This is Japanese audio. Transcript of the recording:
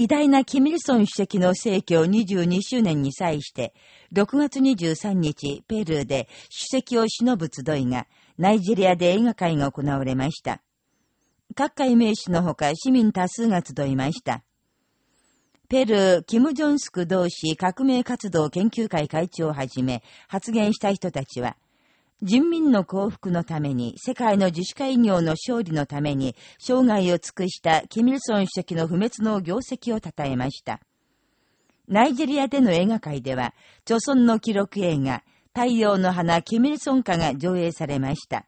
偉大なキミルソン主席の逝去22周年に際して、6月23日、ペルーで主席を忍ぶ集いが、ナイジェリアで映画会が行われました。各界名士のほか市民多数が集いました。ペルー、キム・ジョンスク同士革命活動研究会会長をはじめ、発言した人たちは、人民の幸福のために、世界の自主会業の勝利のために、生涯を尽くしたキミルソン主席の不滅の業績を称えました。ナイジェリアでの映画界では、著村の記録映画、太陽の花キミルソン化が上映されました。